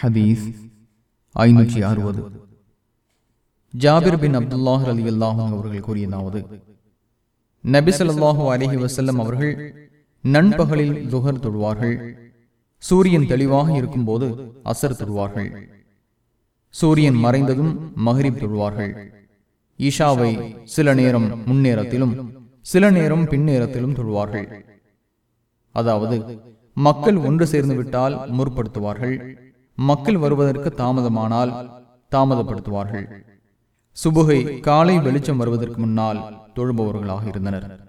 ஹதீஸ் ஐநூற்றி அறுபது. ஜாபிர் பின் அப்துல்லாஹ் அலி அல்லாஹும் அவர்கள் கூறியதாவது நபிசல்லாஹு அலஹி வசல்லம் அவர்கள் நண்பகலில் துகர் தொழுவார்கள். சூரியன் தெளிவாக இருக்கும்போது அசர் தொழுவார்கள். சூரியன் மறைந்ததும் மஹரிப் தொழுவார்கள். ஈஷாவை சில நேரம் முன்னேரத்திலும் சில நேரம் பின்னேரத்திலும் தொழுவார்கள். அதாவது மக்கள் ஒன்று சேர்ந்து விட்டால் முற்படுத்துவார்கள். மக்கள் வருவதற்கு தாமதமானால் தாமதப்படுத்துவார்கள். சுபுகை காலை வெளிச்சம் வருவதற்கு முன்னால் தொழுபவர்களாக இருந்தனர்.